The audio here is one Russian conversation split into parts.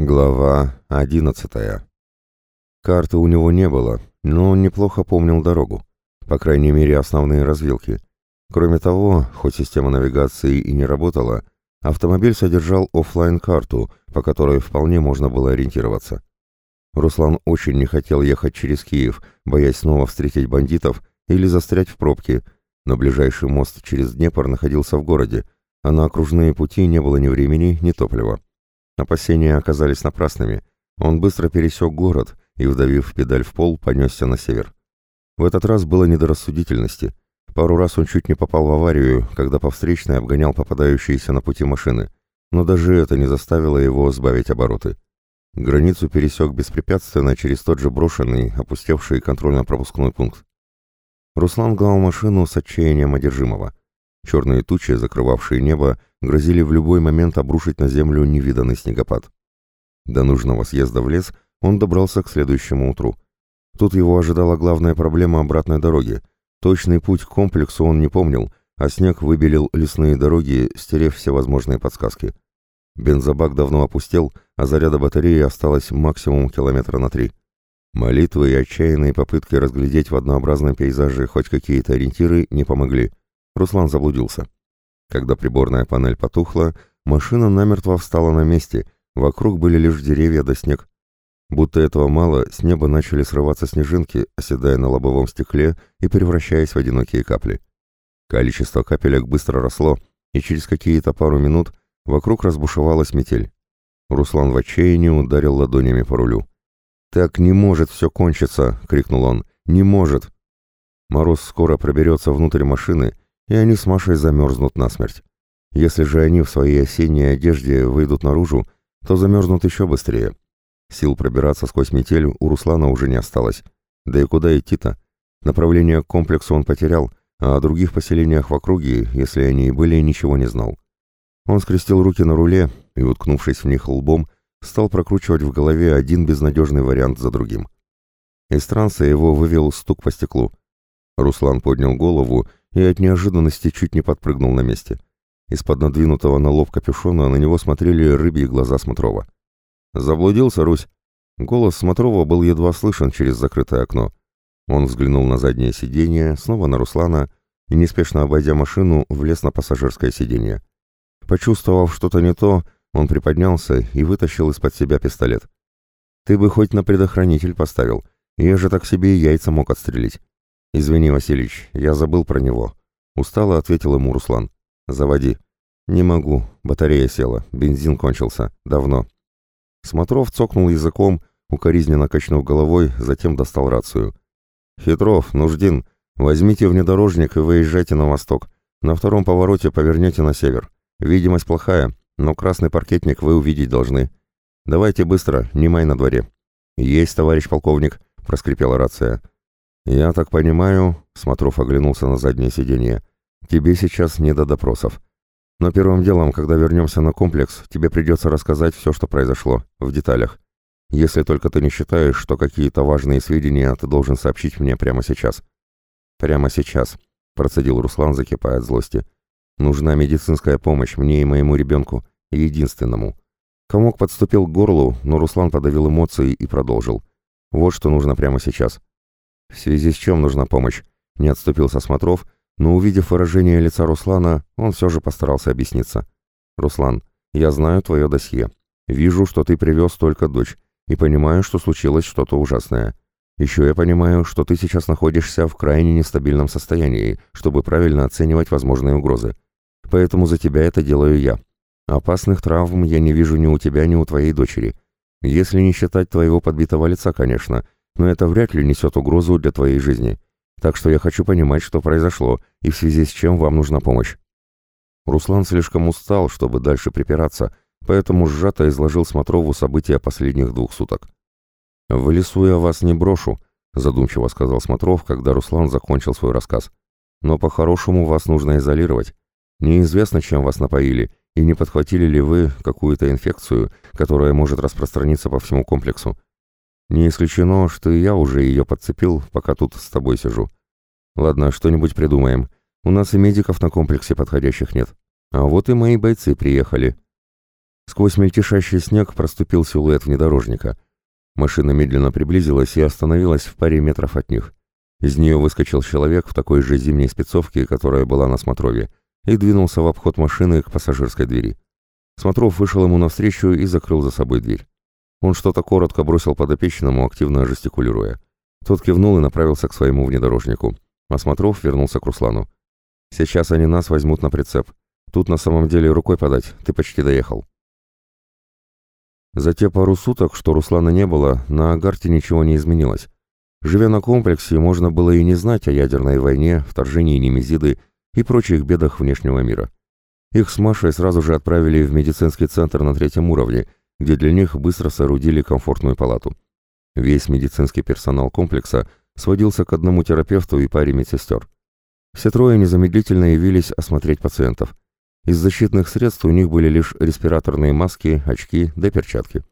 Глава одиннадцатая. Карты у него не было, но он неплохо помнил дорогу, по крайней мере основные развилки. Кроме того, хоть система навигации и не работала, автомобиль содержал оффлайн карту по которой вполне можно было ориентироваться. Руслан очень не хотел ехать через Киев, боясь снова встретить бандитов или застрять в пробке, но ближайший мост через Днепр находился в городе, а на окружные пути не было ни времени, ни топлива. Опасения оказались напрасными. Он быстро пересек город и, вдавив педаль в пол, понесся на север. В этот раз было не до рассудительности. Пару раз он чуть не попал в аварию, когда по встречной обгонял попадающиеся на пути машины, но даже это не заставило его сбавить обороты. Границу пересек беспрепятственно через тот же брошенный, опустевший контрольно-пропускной пункт. Руслан гнал машину с отчаянием одержимого. Черные тучи, закрывавшие небо, грозили в любой момент обрушить на землю невиданный снегопад. До нужного съезда в лес он добрался к следующему утру. Тут его ожидала главная проблема обратной дороги. Точный путь к комплексу он не помнил, а снег выбелил лесные дороги, стерев все возможные подсказки. Бензобак давно опустел, а заряда батареи осталось максимум километра на три. Молитвы и отчаянные попытки разглядеть в однообразном пейзаже хоть какие-то ориентиры не помогли. Руслан заблудился. Когда приборная панель потухла, машина намертво встала на месте, вокруг были лишь деревья да снег. Будто этого мало, с неба начали срываться снежинки, оседая на лобовом стекле и превращаясь в одинокие капли. Количество капелек быстро росло, и через какие-то пару минут вокруг разбушевалась метель. Руслан в отчаянии ударил ладонями по рулю. «Так не может все кончиться!» — крикнул он. «Не может!» Мороз скоро проберется внутрь машины, и они с Машей замерзнут насмерть. Если же они в своей осенней одежде выйдут наружу, то замерзнут еще быстрее. Сил пробираться сквозь метель у Руслана уже не осталось. Да и куда идти-то? Направление к комплексу он потерял, а о других поселениях в округе, если они и были, ничего не знал. Он скрестил руки на руле и, уткнувшись в них лбом, стал прокручивать в голове один безнадежный вариант за другим. Из транса его вывел стук по стеклу. Руслан поднял голову и от неожиданности чуть не подпрыгнул на месте. Из-под надвинутого на лоб капюшона на него смотрели рыбьи глаза Смотрова. «Заблудился, Русь?» Голос Смотрова был едва слышен через закрытое окно. Он взглянул на заднее сиденье, снова на Руслана и, неспешно обойдя машину, влез на пассажирское сиденье. Почувствовав что-то не то, он приподнялся и вытащил из-под себя пистолет. «Ты бы хоть на предохранитель поставил. Я же так себе и яйца мог отстрелить». «Извини, Васильич, я забыл про него». Устало ответил ему Руслан. «Заводи». «Не могу. Батарея села. Бензин кончился. Давно». Смотров цокнул языком, укоризненно качнув головой, затем достал рацию. «Хитров, Нуждин, возьмите внедорожник и выезжайте на восток. На втором повороте повернете на север. Видимость плохая, но красный паркетник вы увидеть должны. Давайте быстро, не май на дворе». «Есть, товарищ полковник», — проскрипела рация. «Я так понимаю», — Смотров оглянулся на заднее сиденье, — «тебе сейчас не до допросов. Но первым делом, когда вернемся на комплекс, тебе придется рассказать все, что произошло, в деталях. Если только ты не считаешь, что какие-то важные сведения ты должен сообщить мне прямо сейчас. Прямо сейчас, процедил Руслан, закипая от злости. Нужна медицинская помощь мне и моему ребенку, единственному. Комок подступил к горлу, но Руслан подавил эмоции и продолжил. Вот что нужно прямо сейчас. В связи с чем нужна помощь? Не отступился Смотров, но увидев выражение лица Руслана, он все же постарался объясниться. «Руслан, я знаю твое досье. Вижу, что ты привез только дочь и понимаю, что случилось что-то ужасное. Еще я понимаю, что ты сейчас находишься в крайне нестабильном состоянии, чтобы правильно оценивать возможные угрозы. Поэтому за тебя это делаю я. Опасных травм я не вижу ни у тебя, ни у твоей дочери. Если не считать твоего подбитого лица, конечно, но это вряд ли несет угрозу для твоей жизни. Так что я хочу понимать, что произошло, и в связи с чем вам нужна помощь. Руслан слишком устал, чтобы дальше припираться, поэтому сжато изложил Смотрову события последних двух суток. «В лесу я вас не брошу», — задумчиво сказал Смотров, когда Руслан закончил свой рассказ. «Но по-хорошему вас нужно изолировать. Неизвестно, чем вас напоили, и не подхватили ли вы какую-то инфекцию, которая может распространиться по всему комплексу. Не исключено, что и я уже ее подцепил, пока тут с тобой сижу. Ладно, что-нибудь придумаем. У нас и медиков на комплексе подходящих нет. А вот и мои бойцы приехали». Сквозь мельтешащий снег проступил силуэт внедорожника. Машина медленно приблизилась и остановилась в паре метров от них. Из нее выскочил человек в такой же зимней спецовке, которая была на Смотрове, и двинулся в обход машины к пассажирской двери. Смотров вышел ему навстречу и закрыл за собой дверь. Он что-то коротко бросил подопечному, активно жестикулируя. Тот кивнул и направился к своему внедорожнику. А Смотров вернулся к Руслану. «Сейчас они нас возьмут на прицеп. Тут на самом деле рукой подать, ты почти доехал». За те пару суток, что Руслана не было, на Агарте ничего не изменилось. Живя на комплексе, можно было и не знать о ядерной войне, вторжении Немезиды и прочих бедах внешнего мира. Их с Машей сразу же отправили в медицинский центр на третьем уровне, где для них быстро соорудили комфортную палату. Весь медицинский персонал комплекса сводился к одному терапевту и паре медсестер. Все трое незамедлительно явились осмотреть пациентов. Из защитных средств у них были лишь респираторные маски, очки да перчатки.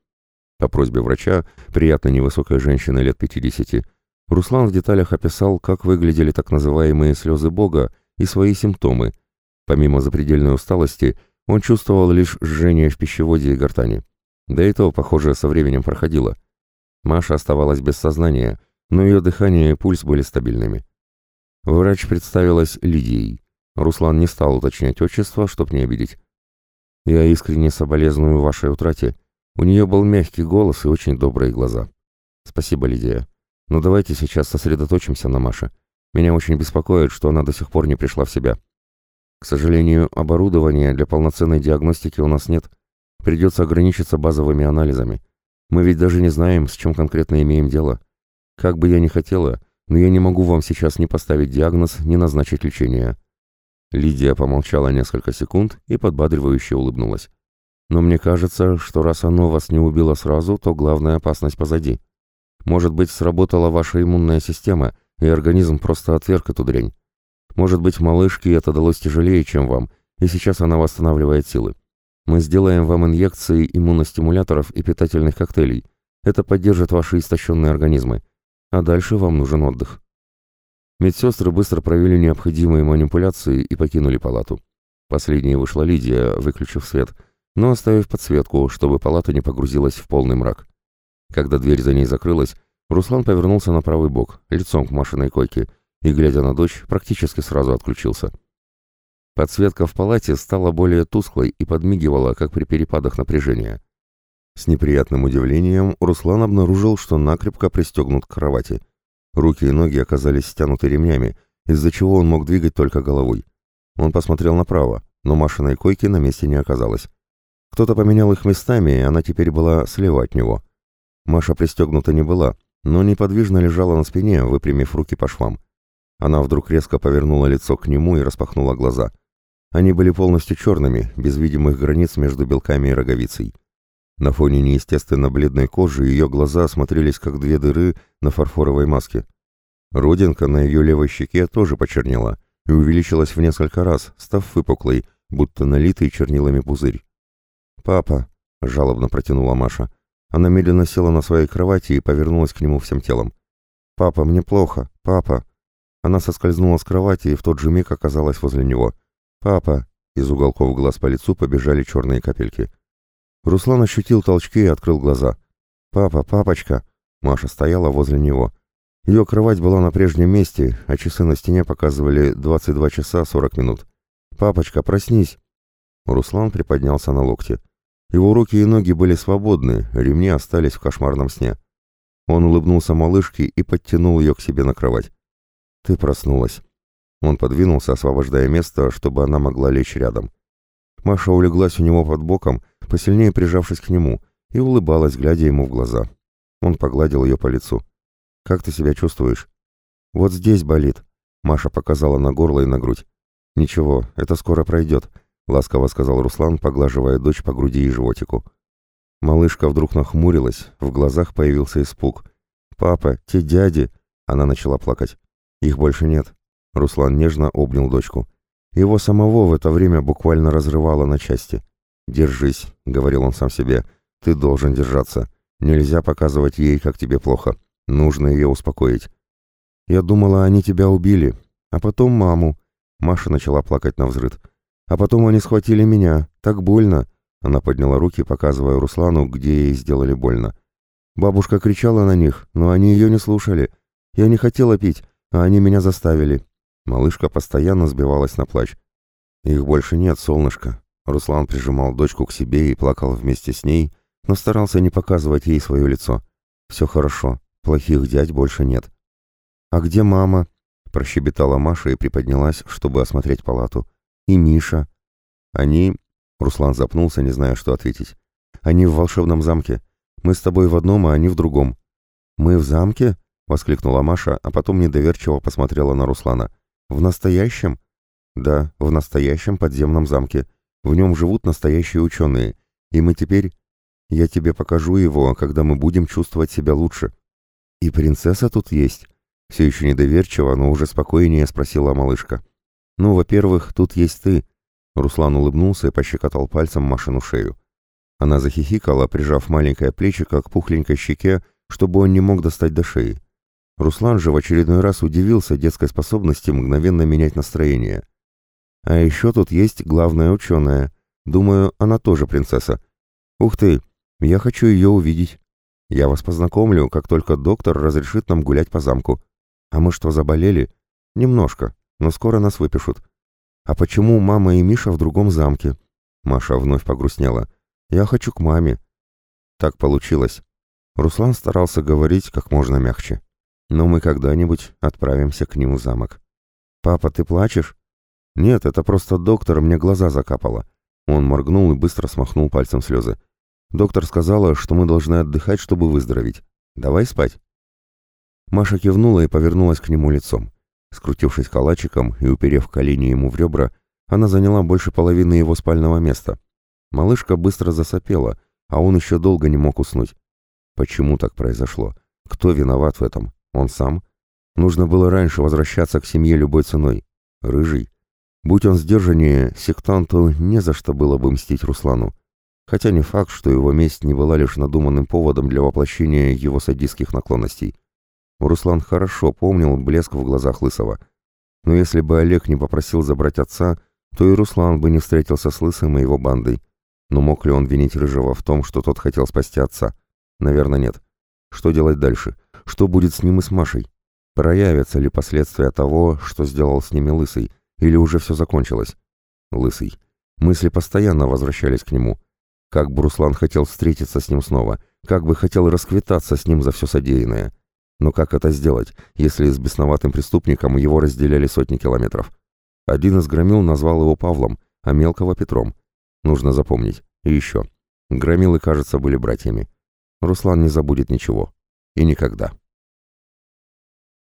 По просьбе врача, приятной невысокой женщины лет 50, Руслан в деталях описал, как выглядели так называемые слезы Бога и свои симптомы. Помимо запредельной усталости, он чувствовал лишь жжение в пищеводе и гортани. Да и то, похоже, со временем проходило. Маша оставалась без сознания, но ее дыхание и пульс были стабильными. Врач представилась Лидией. Руслан не стал уточнять отчество, чтоб не обидеть. «Я искренне соболезную вашей утрате. У нее был мягкий голос и очень добрые глаза. Спасибо, Лидия. Но давайте сейчас сосредоточимся на Маше. Меня очень беспокоит, что она до сих пор не пришла в себя. К сожалению, оборудования для полноценной диагностики у нас нет. Придется ограничиться базовыми анализами. Мы ведь даже не знаем, с чем конкретно имеем дело. Как бы я ни хотела, но я не могу вам сейчас ни поставить диагноз, ни назначить лечение». Лидия помолчала несколько секунд и подбадривающе улыбнулась. «Но мне кажется, что раз оно вас не убило сразу, то главная опасность позади. Может быть, сработала ваша иммунная система, и организм просто отверг эту дрянь. Может быть, малышке это далось тяжелее, чем вам, и сейчас она восстанавливает силы. Мы сделаем вам инъекции иммуностимуляторов и питательных коктейлей. Это поддержит ваши истощенные организмы. А дальше вам нужен отдых. Медсестры быстро провели необходимые манипуляции и покинули палату. Последней вышла Лидия, выключив свет, но оставив подсветку, чтобы палата не погрузилась в полный мрак. Когда дверь за ней закрылась, Руслан повернулся на правый бок, лицом к Машиной койке, и, глядя на дочь, практически сразу отключился. Подсветка в палате стала более тусклой и подмигивала, как при перепадах напряжения. С неприятным удивлением Руслан обнаружил, что накрепко пристегнут к кровати. Руки и ноги оказались стянуты ремнями, из-за чего он мог двигать только головой. Он посмотрел направо, но Машиной койки на месте не оказалось. Кто-то поменял их местами, и она теперь была слева от него. Маша пристегнута не была, но неподвижно лежала на спине, выпрямив руки по швам. Она вдруг резко повернула лицо к нему и распахнула глаза — они были полностью черными, без видимых границ между белками и роговицей. На фоне неестественно бледной кожи ее глаза смотрелись как две дыры на фарфоровой маске. Родинка на ее левой щеке тоже почернела и увеличилась в несколько раз, став выпуклой, будто налитый чернилами пузырь. «Папа», — жалобно протянула Маша. Она медленно села на своей кровати и повернулась к нему всем телом. «Папа, мне плохо, папа». Она соскользнула с кровати и в тот же миг оказалась возле него — «Папа!» — из уголков глаз по лицу побежали черные капельки. Руслан ощутил толчки и открыл глаза. «Папа, папочка!» Маша стояла возле него. Ее кровать была на прежнем месте, а часы на стене показывали 22 часа 40 минут. «Папочка, проснись!» Руслан приподнялся на локте. Его руки и ноги были свободны, ремни остались в кошмарном сне. Он улыбнулся малышке и подтянул ее к себе на кровать. «Ты проснулась». Он подвинулся, освобождая место, чтобы она могла лечь рядом. Маша улеглась у него под боком, посильнее прижавшись к нему, и улыбалась, глядя ему в глаза. Он погладил ее по лицу. «Как ты себя чувствуешь?» «Вот здесь болит», — Маша показала на горло и на грудь. «Ничего, это скоро пройдет», — ласково сказал Руслан, поглаживая дочь по груди и животику. Малышка вдруг нахмурилась, в глазах появился испуг. «Папа, те дяди!» — она начала плакать. «Их больше нет. Руслан нежно обнял дочку. Его самого в это время буквально разрывало на части. «Держись», — говорил он сам себе, — «ты должен держаться. Нельзя показывать ей, как тебе плохо. Нужно ее успокоить». «Я думала, они тебя убили. А потом маму». Маша начала плакать на взрыд. «А потом они схватили меня. Так больно. Она подняла руки, показывая Руслану, где ей сделали больно. Бабушка кричала на них, но они ее не слушали. Я не хотела пить, а они меня заставили. Малышка постоянно сбивалась на плач. Их больше нет, солнышко. Руслан прижимал дочку к себе и плакал вместе с ней, но старался не показывать ей свое лицо. Все хорошо, плохих дядь больше нет. «А где мама?» – прощебетала Маша и приподнялась, чтобы осмотреть палату. «И Миша?» «Они...» – Руслан запнулся, не зная, что ответить. «Они в волшебном замке. Мы с тобой в одном, а они в другом». «Мы в замке?» — воскликнула Маша, а потом недоверчиво посмотрела на Руслана. «В настоящем?» «Да, в настоящем подземном замке. В нем живут настоящие ученые. И мы теперь... Я тебе покажу его, когда мы будем чувствовать себя лучше». «И принцесса тут есть?» Все еще недоверчиво, но уже спокойнее спросила малышка. «Ну, во-первых, тут есть ты». Руслан улыбнулся и пощекотал пальцем Машину шею. Она захихикала, прижав маленькое плечико к пухленькой щеке, чтобы он не мог достать до шеи. Руслан же в очередной раз удивился детской способности мгновенно менять настроение. А еще тут есть главная ученая. Думаю, она тоже принцесса. Ух ты, я хочу ее увидеть. Я вас познакомлю, как только доктор разрешит нам гулять по замку. А мы что, заболели? Немножко, но скоро нас выпишут. А почему мама и Миша в другом замке? Маша вновь погрустнела. Я хочу к маме. Так получилось. Руслан старался говорить как можно мягче. Но мы когда-нибудь отправимся к нему в замок. «Папа, ты плачешь?» «Нет, это просто доктор мне глаза закапало». Он моргнул и быстро смахнул пальцем слезы. «Доктор сказала, что мы должны отдыхать, чтобы выздороветь. Давай спать». Маша кивнула и повернулась к нему лицом. Скрутившись калачиком и уперев колени ему в ребра, она заняла больше половины его спального места. Малышка быстро засопела, а он еще долго не мог уснуть. Почему так произошло? Кто виноват в этом? Он сам? Нужно было раньше возвращаться к семье любой ценой. Рыжий. Будь он сдержаннее, сектанту не за что было бы мстить Руслану. Хотя не факт, что его месть не была лишь надуманным поводом для воплощения его садистских наклонностей. Руслан хорошо помнил блеск в глазах Лысого. Но если бы Олег не попросил забрать отца, то и Руслан бы не встретился с Лысым и его бандой. Но мог ли он винить Рыжего в том, что тот хотел спасти отца? Наверное, нет. Что делать дальше? Что будет с ним и с Машей? Проявятся ли последствия того, что сделал с ними Лысый? Или уже все закончилось? Лысый. Мысли постоянно возвращались к нему. Как бы Руслан хотел встретиться с ним снова, как бы хотел расквитаться с ним за все содеянное. Но как это сделать, если с бесноватым преступником его разделяли сотни километров? Один из громил назвал его Павлом, а мелкого Петром. Нужно запомнить. И еще. Громилы, кажется, были братьями. Руслан не забудет ничего. И никогда.